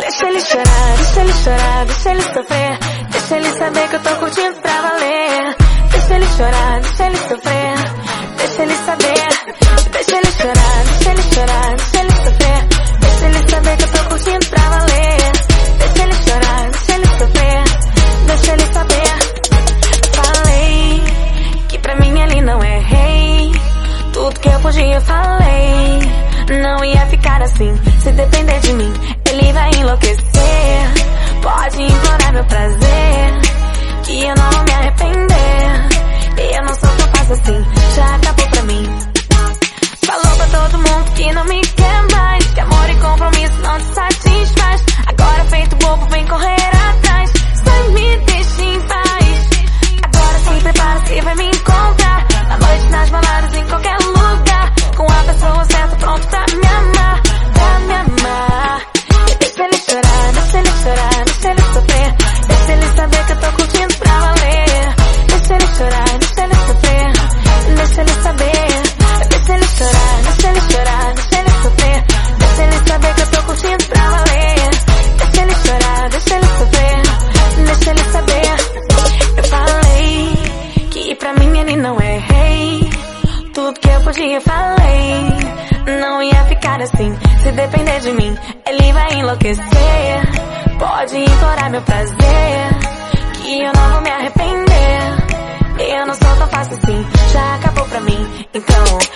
Deixa ele chorar, deixa ele chorar, deixa ele sofrer. Deixa ele saber que eu tô curtindo pra valer. Deixa ele chorar, deixa ele sofrer. Deixa ele saber. jeito que eu fugi, eu falei. Não ia ficar assim, se depender de mim, ele vai enlouquecer. Pode implorar meu prazer, que eu não É errei. Tudo que eu podia falei. Não ia ficar assim. Se depender de mim, ele vai enlouquecer. Pode implorar meu prazer. Que eu não vou me arrepender. Eu não sou tão fácil assim. Já acabou pra mim. Então.